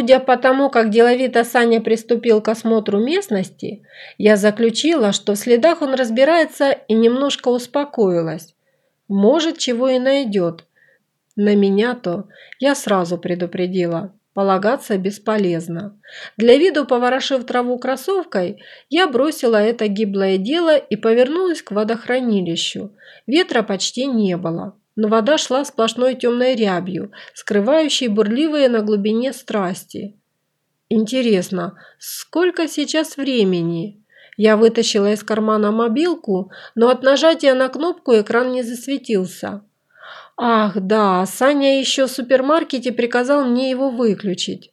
Судя по тому, как деловито Саня приступил к осмотру местности, я заключила, что в следах он разбирается и немножко успокоилась. Может, чего и найдет. На меня-то я сразу предупредила. Полагаться бесполезно. Для виду поворошив траву кроссовкой, я бросила это гиблое дело и повернулась к водохранилищу. Ветра почти не было но вода шла сплошной темной рябью, скрывающей бурливые на глубине страсти. Интересно, сколько сейчас времени? Я вытащила из кармана мобилку, но от нажатия на кнопку экран не засветился. Ах, да, Саня еще в супермаркете приказал мне его выключить.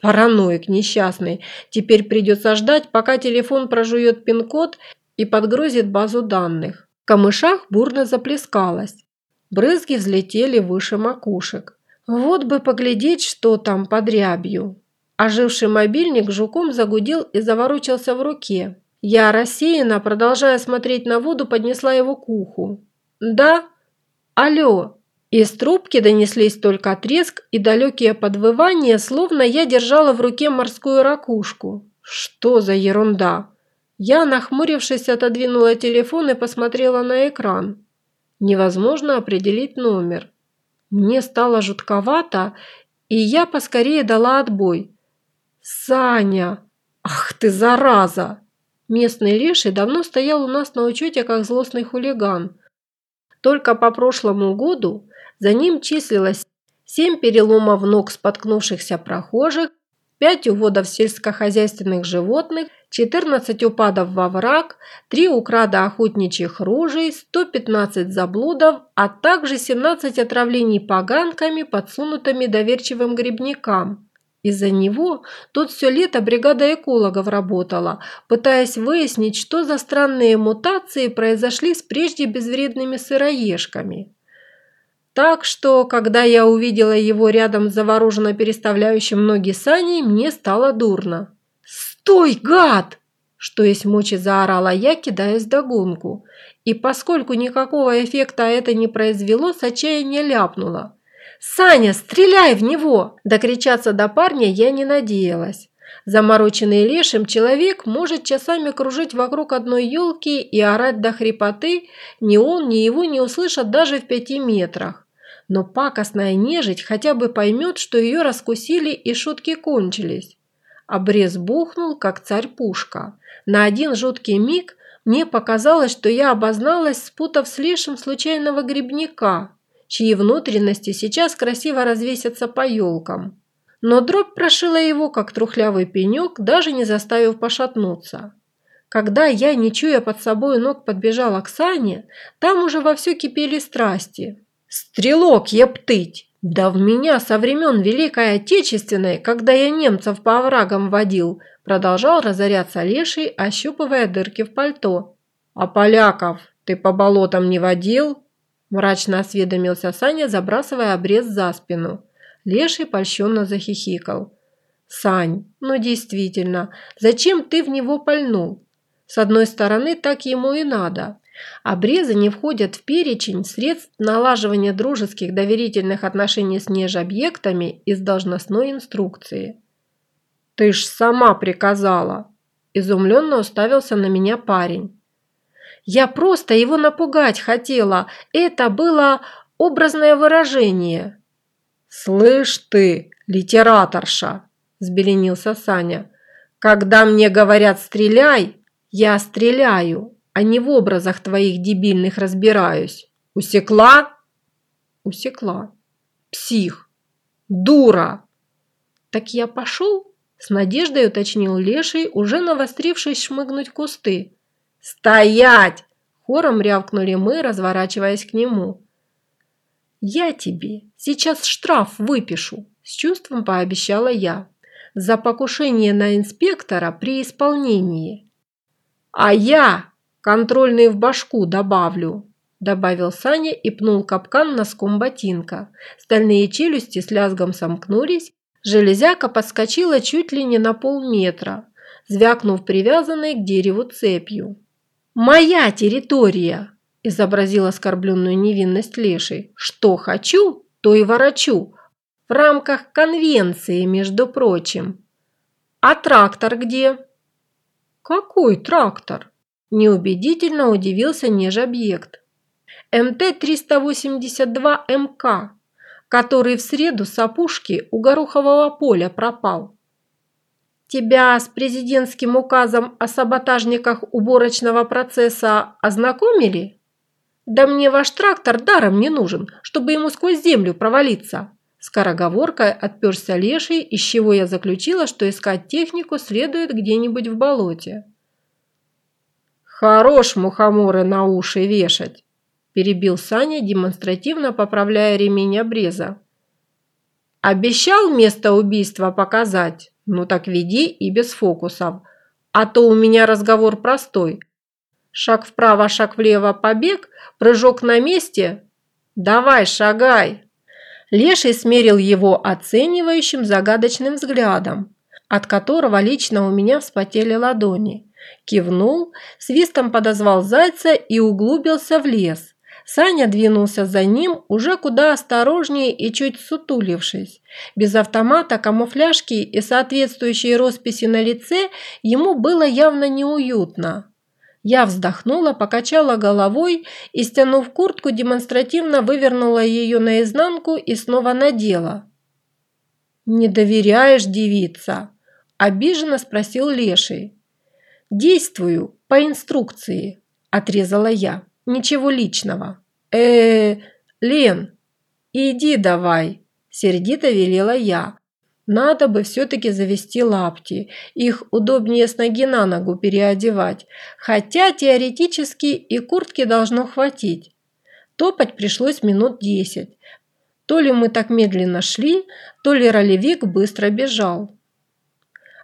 Параноик несчастный. Теперь придется ждать, пока телефон прожует пин-код и подгрузит базу данных. В камышах бурно заплескалось. Брызги взлетели выше макушек. Вот бы поглядеть, что там под рябью. Оживший мобильник жуком загудел и заворочился в руке. Я рассеянно, продолжая смотреть на воду, поднесла его к уху. «Да? Алло!» Из трубки донеслись только треск и далекие подвывания, словно я держала в руке морскую ракушку. Что за ерунда? Я, нахмурившись, отодвинула телефон и посмотрела на экран. Невозможно определить номер. Мне стало жутковато, и я поскорее дала отбой. «Саня! Ах ты, зараза!» Местный леший давно стоял у нас на учете как злостный хулиган. Только по прошлому году за ним числилось семь переломов ног споткнувшихся прохожих, пять уводов сельскохозяйственных животных 14 упадов во враг, 3 украда охотничьих ружей, 115 заблудов, а также 17 отравлений поганками, подсунутыми доверчивым грибникам. Из-за него тут все лето бригада экологов работала, пытаясь выяснить, что за странные мутации произошли с прежде безвредными сыроежками. Так что, когда я увидела его рядом с завороженно переставляющим ноги Саней, мне стало дурно. «Стой, гад!» Что есть мочи заорала я, кидаясь догонку. И поскольку никакого эффекта это не произвело, с отчаяния ляпнула. «Саня, стреляй в него!» Докричаться до парня я не надеялась. Замороченный лешим человек может часами кружить вокруг одной елки и орать до хрипоты, ни он, ни его не услышат даже в пяти метрах. Но пакостная нежить хотя бы поймет, что ее раскусили и шутки кончились. Обрез бухнул, как царь-пушка. На один жуткий миг мне показалось, что я обозналась, спутав с лешим случайного грибника, чьи внутренности сейчас красиво развесятся по елкам. Но дробь прошила его, как трухлявый пенек, даже не заставив пошатнуться. Когда я, не чуя под собой ног, подбежала к Сане, там уже вовсю кипели страсти. «Стрелок, ептыть!» Да в меня со времен Великой Отечественной, когда я немцев по оврагам водил, продолжал разоряться леший, ощупывая дырки в пальто. А поляков ты по болотам не водил? Мрачно осведомился Саня, забрасывая обрез за спину. Леший польщенно захихикал. «Сань, ну действительно, зачем ты в него пальнул? С одной стороны, так ему и надо. Обрезы не входят в перечень средств налаживания дружеских доверительных отношений с нежобъектами из должностной инструкции. «Ты ж сама приказала!» – изумленно уставился на меня парень. «Я просто его напугать хотела. Это было образное выражение». «Слышь ты, литераторша!» – взбеленился Саня. «Когда мне говорят «стреляй», я стреляю, а не в образах твоих дебильных разбираюсь. Усекла? Усекла. Псих. Дура. Так я пошел? С надеждой уточнил Леший, уже навострившись шмыгнуть кусты. «Стоять!» – хором рявкнули мы, разворачиваясь к нему. «Я тебе сейчас штраф выпишу», – с чувством пообещала я. «За покушение на инспектора при исполнении». «А я Контрольный в башку добавлю», – добавил Саня и пнул капкан носком ботинка. Стальные челюсти с лязгом сомкнулись, железяка подскочила чуть ли не на полметра, звякнув привязанной к дереву цепью. «Моя территория!» – изобразил оскорбленную невинность леший. «Что хочу, то и ворочу. В рамках конвенции, между прочим. А трактор где? Какой трактор? Неубедительно удивился нежобъект. МТ-382МК, который в среду с опушки у Горохового поля пропал. Тебя с президентским указом о саботажниках уборочного процесса ознакомили? Да мне ваш трактор даром не нужен, чтобы ему сквозь землю провалиться. Скороговоркой отперся леший, из чего я заключила, что искать технику следует где-нибудь в болоте. «Хорош мухоморы на уши вешать!» – перебил Саня, демонстративно поправляя ремень обреза. «Обещал место убийства показать?» Ну так веди и без фокусов. А то у меня разговор простой. Шаг вправо, шаг влево, побег, прыжок на месте. Давай, шагай. Леший смерил его оценивающим загадочным взглядом, от которого лично у меня вспотели ладони. Кивнул, свистом подозвал зайца и углубился в лес. Саня двинулся за ним уже куда осторожнее и чуть сутулившись. Без автомата, камуфляжки и соответствующей росписи на лице ему было явно неуютно. Я вздохнула, покачала головой и, стянув куртку, демонстративно вывернула ее наизнанку и снова надела. «Не доверяешь, девица?» – обиженно спросил Леший. «Действую по инструкции», – отрезала я. Ничего личного. э Лен, иди давай, сердито велела я. Надо бы все-таки завести лапти. Их удобнее с ноги на ногу переодевать. Хотя теоретически и куртки должно хватить. Топать пришлось минут десять. То ли мы так медленно шли, то ли ролевик быстро бежал.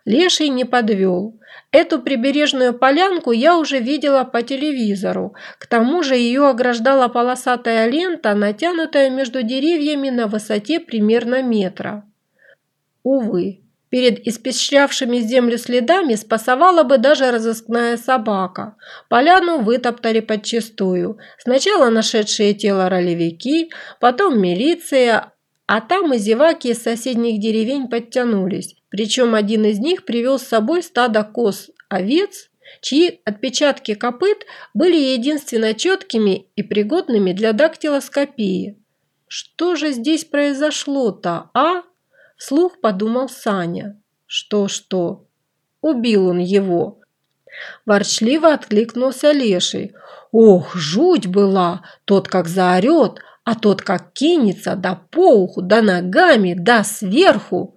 Леший не подвел. Эту прибережную полянку я уже видела по телевизору. К тому же ее ограждала полосатая лента, натянутая между деревьями на высоте примерно метра. Увы, перед испещрявшими землю следами спасовала бы даже разыскная собака. Поляну вытоптали подчистую. Сначала нашедшие тело ролевики, потом милиция, а там и зеваки из соседних деревень подтянулись. Причем один из них привел с собой стадо коз, овец, чьи отпечатки копыт были единственно четкими и пригодными для дактилоскопии. «Что же здесь произошло-то, а?» – вслух подумал Саня. «Что-что? Убил он его!» Ворчливо откликнулся Леший. «Ох, жуть была! Тот как заорет, а тот как кинется, да по уху, да ногами, да сверху!»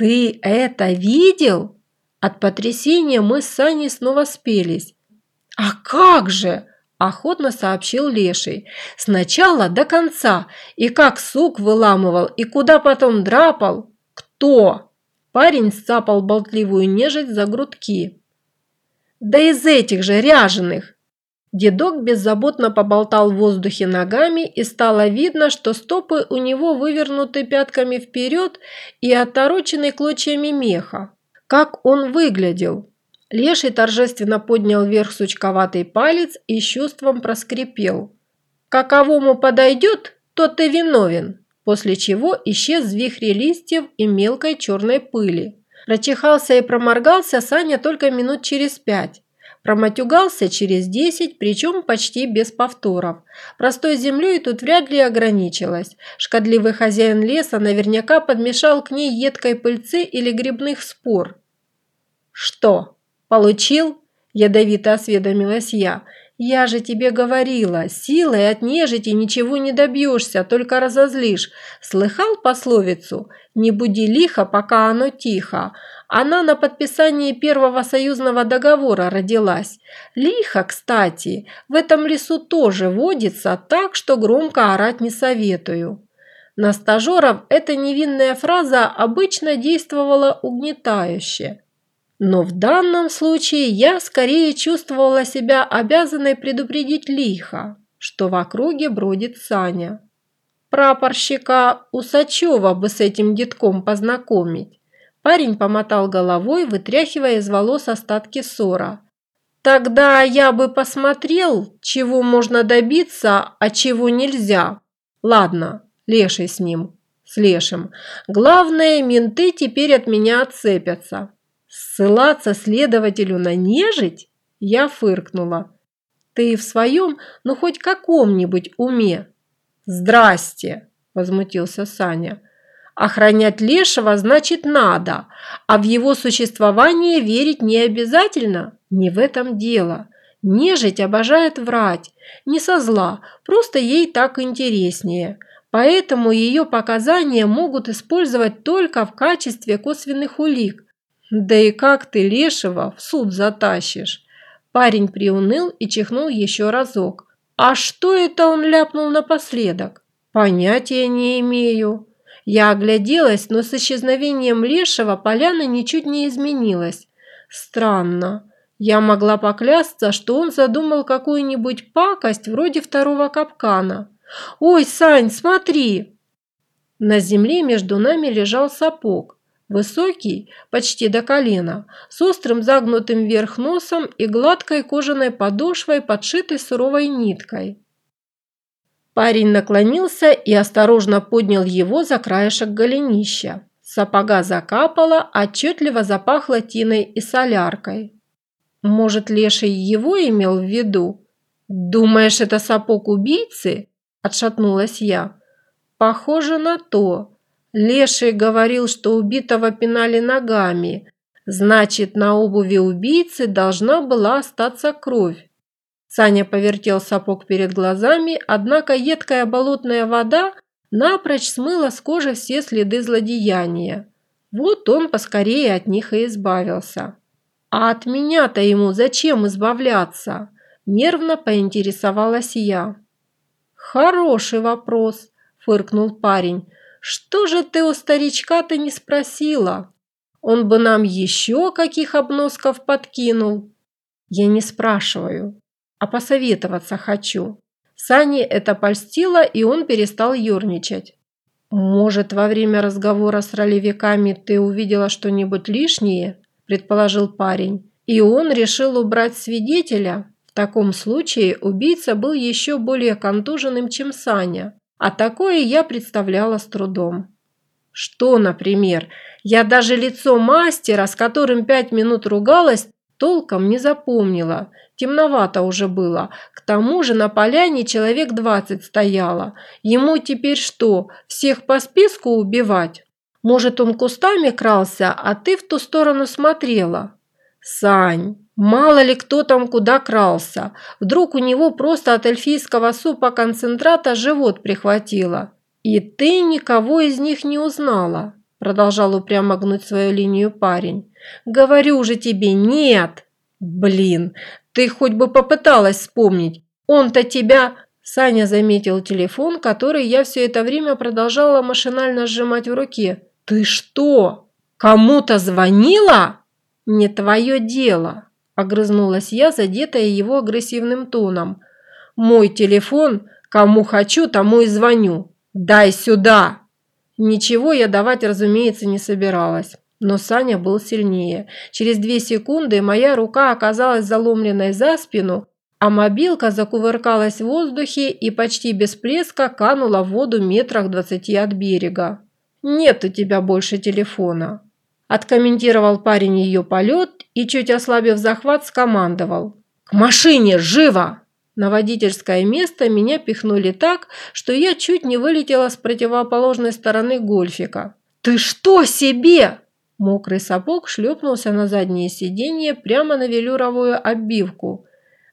«Ты это видел?» От потрясения мы с Саней снова спелись. «А как же!» – охотно сообщил Леший. «Сначала до конца. И как сук выламывал, и куда потом драпал. Кто?» Парень сцапал болтливую нежить за грудки. «Да из этих же ряженых!» Дедок беззаботно поболтал в воздухе ногами, и стало видно, что стопы у него вывернуты пятками вперед и оторочены клочьями меха. Как он выглядел? Леший торжественно поднял вверх сучковатый палец и с чувством проскрипел. «Каковому подойдет, тот и виновен», после чего исчез в вихре листьев и мелкой черной пыли. Прочихался и проморгался Саня только минут через пять. Проматюгался через 10, причем почти без повторов. Простой землей тут вряд ли ограничилось. Шкодливый хозяин леса наверняка подмешал к ней едкой пыльцы или грибных спор. «Что, получил?» – ядовито осведомилась я. «Я же тебе говорила, силой от нежити ничего не добьешься, только разозлишь. Слыхал пословицу? Не буди лихо, пока оно тихо. Она на подписании первого союзного договора родилась. Лихо, кстати, в этом лесу тоже водится, так что громко орать не советую. На стажеров эта невинная фраза обычно действовала угнетающе. Но в данном случае я скорее чувствовала себя обязанной предупредить лихо, что в округе бродит Саня. Прапорщика Усачева бы с этим детком познакомить. Парень помотал головой, вытряхивая из волос остатки ссора. «Тогда я бы посмотрел, чего можно добиться, а чего нельзя. Ладно, леший с ним. с Лешим. Главное, менты теперь от меня отцепятся. Ссылаться следователю на нежить? Я фыркнула. Ты в своем, ну хоть каком-нибудь уме? Здрасте, возмутился Саня. Охранять Лешего значит надо, а в его существование верить не обязательно. Не в этом дело. Нежить обожает врать. Не со зла, просто ей так интереснее. Поэтому ее показания могут использовать только в качестве косвенных улик. Да и как ты Лешего в суд затащишь? Парень приуныл и чихнул еще разок. А что это он ляпнул напоследок? Понятия не имею. Я огляделась, но с исчезновением Лешего поляна ничуть не изменилась. Странно. Я могла поклясться, что он задумал какую-нибудь пакость вроде второго капкана. «Ой, Сань, смотри!» На земле между нами лежал сапог. Высокий, почти до колена, с острым загнутым вверх носом и гладкой кожаной подошвой, подшитой суровой ниткой. Парень наклонился и осторожно поднял его за краешек голенища. Сапога закапала, отчетливо запахло тиной и соляркой. Может, Леший его имел в виду? «Думаешь, это сапог убийцы?» – отшатнулась я. «Похоже на то. Леший говорил, что убитого пинали ногами. Значит, на обуви убийцы должна была остаться кровь. Саня повертел сапог перед глазами, однако едкая болотная вода напрочь смыла с кожи все следы злодеяния. Вот он поскорее от них и избавился. А от меня-то ему зачем избавляться? Нервно поинтересовалась я. Хороший вопрос, фыркнул парень. Что же ты у старичка-то не спросила? Он бы нам еще каких обносков подкинул. Я не спрашиваю, а посоветоваться хочу. Сане это польстило, и он перестал юрничать. «Может, во время разговора с ролевиками ты увидела что-нибудь лишнее?» – предположил парень. И он решил убрать свидетеля. В таком случае убийца был еще более контуженным, чем Саня. А такое я представляла с трудом. Что, например, я даже лицо мастера, с которым пять минут ругалась, толком не запомнила. Темновато уже было. К тому же на поляне человек двадцать стояло. Ему теперь что, всех по списку убивать? Может, он кустами крался, а ты в ту сторону смотрела? Сань, Мало ли кто там куда крался. Вдруг у него просто от эльфийского супа концентрата живот прихватило. И ты никого из них не узнала, продолжал упрямо гнуть свою линию парень. Говорю же тебе, нет. Блин, ты хоть бы попыталась вспомнить. Он-то тебя... Саня заметил телефон, который я все это время продолжала машинально сжимать в руке. «Ты что, кому-то звонила?» «Не твое дело», Огрызнулась я, задетая его агрессивным тоном. «Мой телефон, кому хочу, тому и звоню. Дай сюда!» Ничего я давать, разумеется, не собиралась. Но Саня был сильнее. Через две секунды моя рука оказалась заломленной за спину, а мобилка закувыркалась в воздухе и почти без плеска канула в воду метрах двадцати от берега. «Нет у тебя больше телефона», – откомментировал парень ее полет и, чуть ослабив захват, скомандовал. «К машине! Живо!» На водительское место меня пихнули так, что я чуть не вылетела с противоположной стороны гольфика. «Ты что себе?» Мокрый сапог шлепнулся на заднее сиденье прямо на велюровую обивку.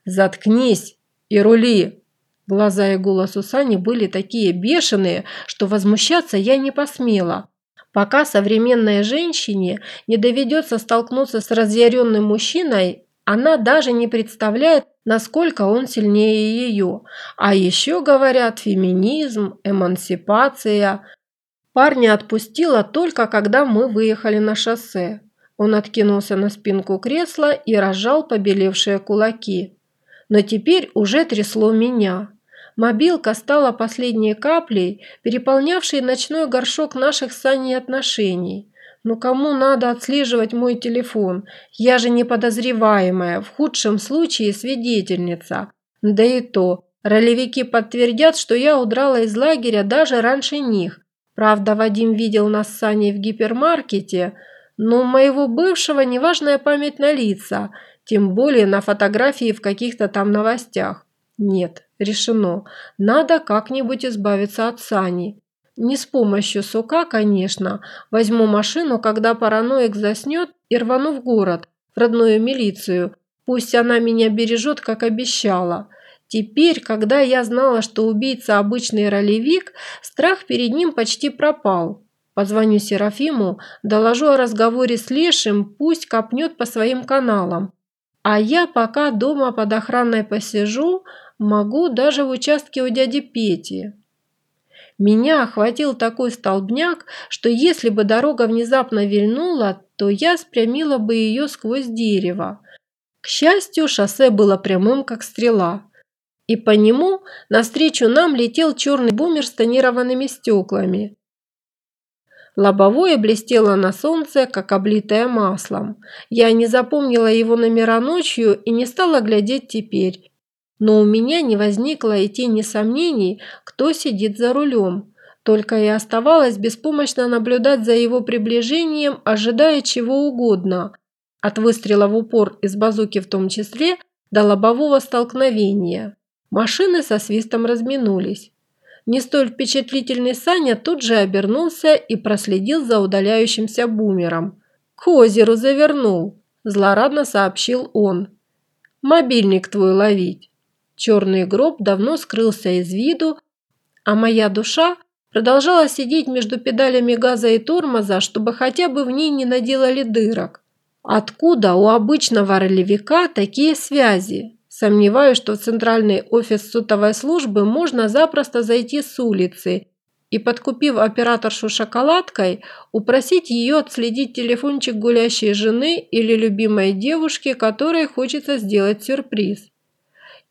«Заткнись и рули!» Глаза и голос у Сани были такие бешеные, что возмущаться я не посмела. Пока современной женщине не доведется столкнуться с разъяренным мужчиной, она даже не представляет, насколько он сильнее ее. А еще говорят феминизм, эмансипация. Парня отпустила только когда мы выехали на шоссе. Он откинулся на спинку кресла и разжал побелевшие кулаки. Но теперь уже трясло меня. Мобилка стала последней каплей, переполнявшей ночной горшок наших с Аней отношений. Но кому надо отслеживать мой телефон? Я же не подозреваемая, в худшем случае свидетельница. Да и то, ролевики подтвердят, что я удрала из лагеря даже раньше них. Правда, Вадим видел нас с Саней в гипермаркете, но у моего бывшего неважная память на лица, тем более на фотографии в каких-то там новостях. Нет, решено. Надо как-нибудь избавиться от Сани. Не с помощью сука, конечно. Возьму машину, когда параноик заснет, и рвану в город, в родную милицию. Пусть она меня бережет, как обещала. Теперь, когда я знала, что убийца обычный ролевик, страх перед ним почти пропал. Позвоню Серафиму, доложу о разговоре с Лешим, пусть копнет по своим каналам. А я пока дома под охраной посижу, могу даже в участке у дяди Пети. Меня охватил такой столбняк, что если бы дорога внезапно вильнула, то я спрямила бы ее сквозь дерево. К счастью, шоссе было прямым, как стрела. И по нему навстречу нам летел черный бумер с тонированными стеклами. Лобовое блестело на солнце, как облитое маслом. Я не запомнила его номера ночью и не стала глядеть теперь. Но у меня не возникло и тени сомнений, кто сидит за рулем. Только и оставалось беспомощно наблюдать за его приближением, ожидая чего угодно. От выстрела в упор из базуки в том числе до лобового столкновения. Машины со свистом разминулись. Не столь впечатлительный Саня тут же обернулся и проследил за удаляющимся бумером. «К озеру завернул», – злорадно сообщил он. «Мобильник твой ловить». Черный гроб давно скрылся из виду, а моя душа продолжала сидеть между педалями газа и тормоза, чтобы хотя бы в ней не наделали дырок. Откуда у обычного ролевика такие связи? Сомневаюсь, что в центральный офис сотовой службы можно запросто зайти с улицы и, подкупив операторшу шоколадкой, упросить ее отследить телефончик гулящей жены или любимой девушки, которой хочется сделать сюрприз.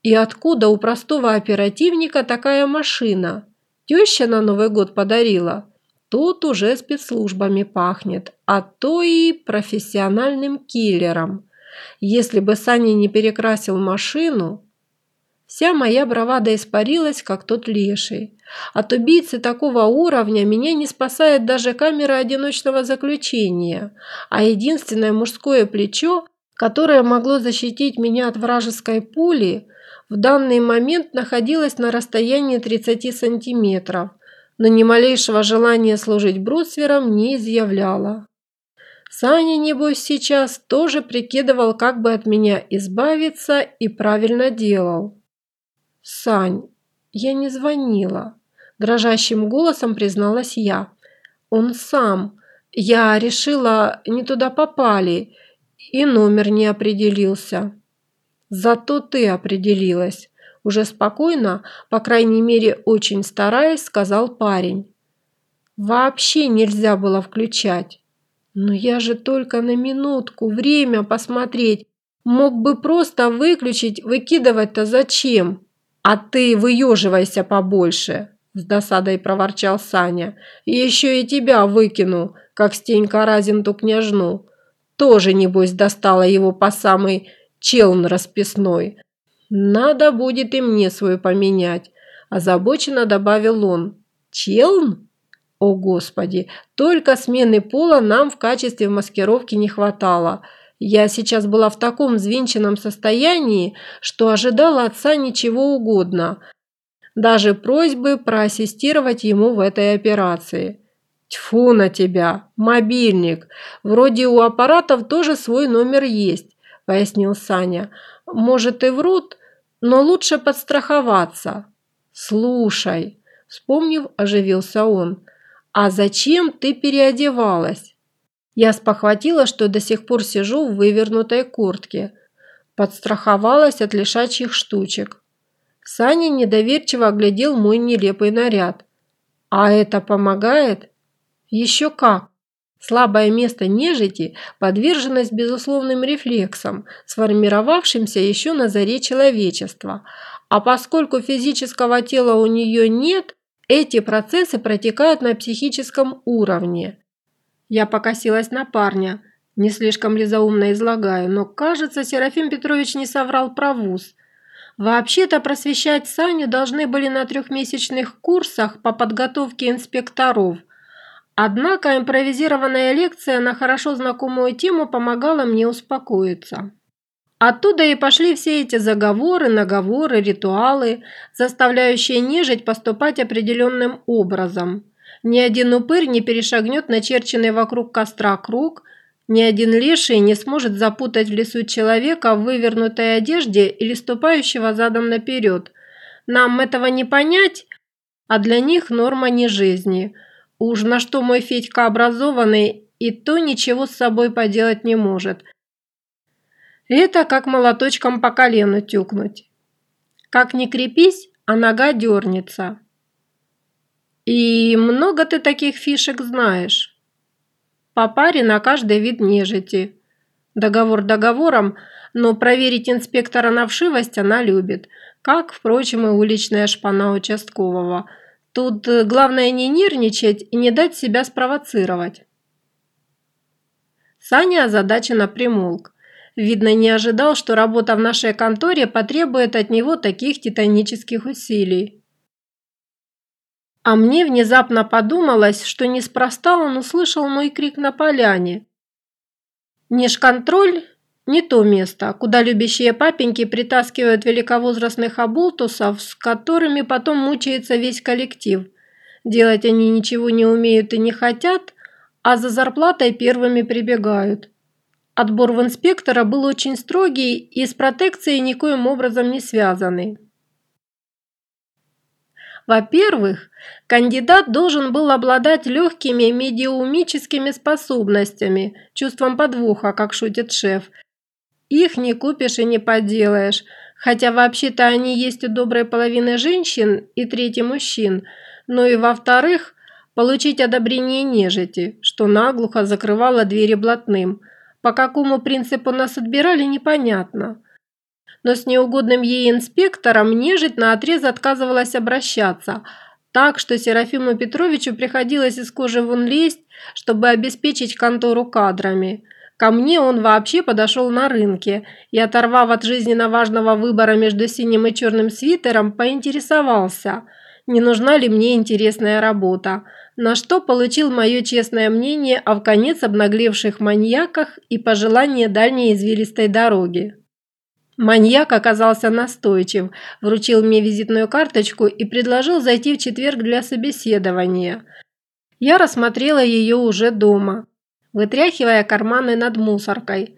И откуда у простого оперативника такая машина? Теща на Новый год подарила. Тут уже спецслужбами пахнет, а то и профессиональным киллером. Если бы Саня не перекрасил машину, вся моя бравада испарилась, как тот леший. От убийцы такого уровня меня не спасает даже камера одиночного заключения, а единственное мужское плечо, которое могло защитить меня от вражеской пули – в данный момент находилась на расстоянии 30 сантиметров, но ни малейшего желания служить брусвером не изъявляла. Саня, небось, сейчас тоже прикидывал, как бы от меня избавиться и правильно делал. «Сань, я не звонила», – дрожащим голосом призналась я. «Он сам. Я решила, не туда попали, и номер не определился». Зато ты определилась. Уже спокойно, по крайней мере очень стараясь, сказал парень. Вообще нельзя было включать. Но я же только на минутку, время посмотреть. Мог бы просто выключить, выкидывать-то зачем? А ты выеживайся побольше, с досадой проворчал Саня. Еще и тебя выкину, как Стенька Разин княжну. Тоже, небось, достала его по самой челн расписной. Надо будет и мне свой поменять, озабоченно добавил он. Челн? О, Господи, только смены пола нам в качестве маскировки не хватало. Я сейчас была в таком взвинченном состоянии, что ожидала отца ничего угодно. Даже просьбы проассистировать ему в этой операции. Тьфу на тебя, мобильник. Вроде у аппаратов тоже свой номер есть пояснил Саня. «Может и врут, но лучше подстраховаться». «Слушай», – вспомнив, оживился он, – «а зачем ты переодевалась?» Я спохватила, что до сих пор сижу в вывернутой куртке. Подстраховалась от лишачьих штучек. Саня недоверчиво оглядел мой нелепый наряд. «А это помогает?» «Еще как!» Слабое место нежити – подверженность безусловным рефлексам, сформировавшимся еще на заре человечества. А поскольку физического тела у нее нет, эти процессы протекают на психическом уровне. Я покосилась на парня, не слишком ли заумно излагаю, но, кажется, Серафим Петрович не соврал про вуз. Вообще-то просвещать Саню должны были на трехмесячных курсах по подготовке инспекторов – Однако импровизированная лекция на хорошо знакомую тему помогала мне успокоиться. Оттуда и пошли все эти заговоры, наговоры, ритуалы, заставляющие нежить поступать определенным образом. Ни один упырь не перешагнет начерченный вокруг костра круг, ни один леший не сможет запутать в лесу человека в вывернутой одежде или ступающего задом наперед. Нам этого не понять, а для них норма не жизни – Уж на что мой Федька образованный, и то ничего с собой поделать не может. Это как молоточком по колену тюкнуть. Как ни крепись, а нога дернется. И много ты таких фишек знаешь. По паре на каждый вид нежити. Договор договором, но проверить инспектора на вшивость она любит, как, впрочем, и уличная шпана участкового – Тут э, главное не нервничать и не дать себя спровоцировать. Саня озадаченно примолк. Видно, не ожидал, что работа в нашей конторе потребует от него таких титанических усилий. А мне внезапно подумалось, что неспроста он услышал мой крик на поляне. Нежконтроль не то место, куда любящие папеньки притаскивают великовозрастных оболтусов, с которыми потом мучается весь коллектив. Делать они ничего не умеют и не хотят, а за зарплатой первыми прибегают. Отбор в инспектора был очень строгий и с протекцией никоим образом не связанный. Во-первых, кандидат должен был обладать легкими медиумическими способностями, чувством подвоха, как шутит шеф, их не купишь и не поделаешь, хотя вообще-то они есть у доброй половины женщин и трети мужчин, но и во-вторых, получить одобрение нежити, что наглухо закрывало двери блатным. По какому принципу нас отбирали, непонятно. Но с неугодным ей инспектором нежить наотрез отказывалась обращаться, так что Серафиму Петровичу приходилось из кожи вон лезть, чтобы обеспечить контору кадрами – Ко мне он вообще подошел на рынке и, оторвав от жизненно важного выбора между синим и черным свитером, поинтересовался, не нужна ли мне интересная работа, на что получил мое честное мнение о вконец обнаглевших маньяках и пожелание дальней извилистой дороги. Маньяк оказался настойчив, вручил мне визитную карточку и предложил зайти в четверг для собеседования. Я рассмотрела ее уже дома вытряхивая карманы над мусоркой.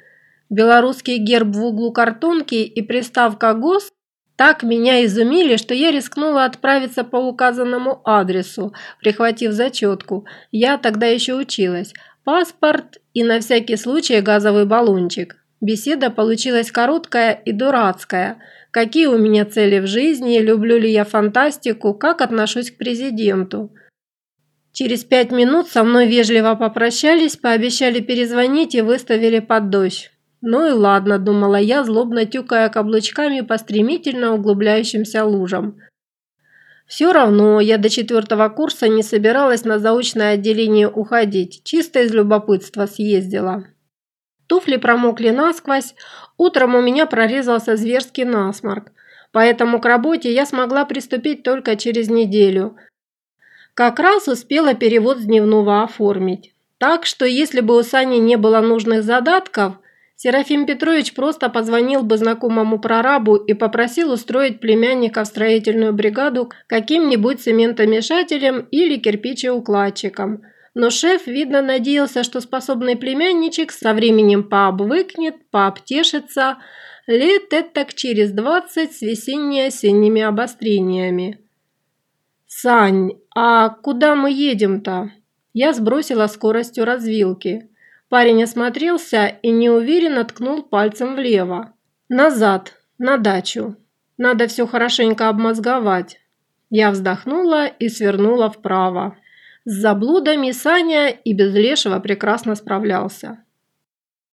Белорусский герб в углу картонки и приставка «ГОС» так меня изумили, что я рискнула отправиться по указанному адресу, прихватив зачетку. Я тогда еще училась. Паспорт и на всякий случай газовый баллончик. Беседа получилась короткая и дурацкая. Какие у меня цели в жизни, люблю ли я фантастику, как отношусь к президенту. Через пять минут со мной вежливо попрощались, пообещали перезвонить и выставили под дождь. Ну и ладно, думала я, злобно тюкая каблучками по стремительно углубляющимся лужам. Все равно я до четвертого курса не собиралась на заочное отделение уходить, чисто из любопытства съездила. Туфли промокли насквозь, утром у меня прорезался зверский насморк, поэтому к работе я смогла приступить только через неделю – как раз успела перевод с дневного оформить. Так что если бы у Сани не было нужных задатков, Серафим Петрович просто позвонил бы знакомому прорабу и попросил устроить племянника в строительную бригаду каким-нибудь цементомешателем или кирпичеукладчиком. Но шеф, видно, надеялся, что способный племянничек со временем пообвыкнет, пообтешится, лет это через двадцать с весенне-осенними обострениями. «Сань, а куда мы едем-то?» Я сбросила скоростью развилки. Парень осмотрелся и неуверенно ткнул пальцем влево. «Назад, на дачу. Надо все хорошенько обмозговать». Я вздохнула и свернула вправо. С заблудами Саня и без лешего прекрасно справлялся.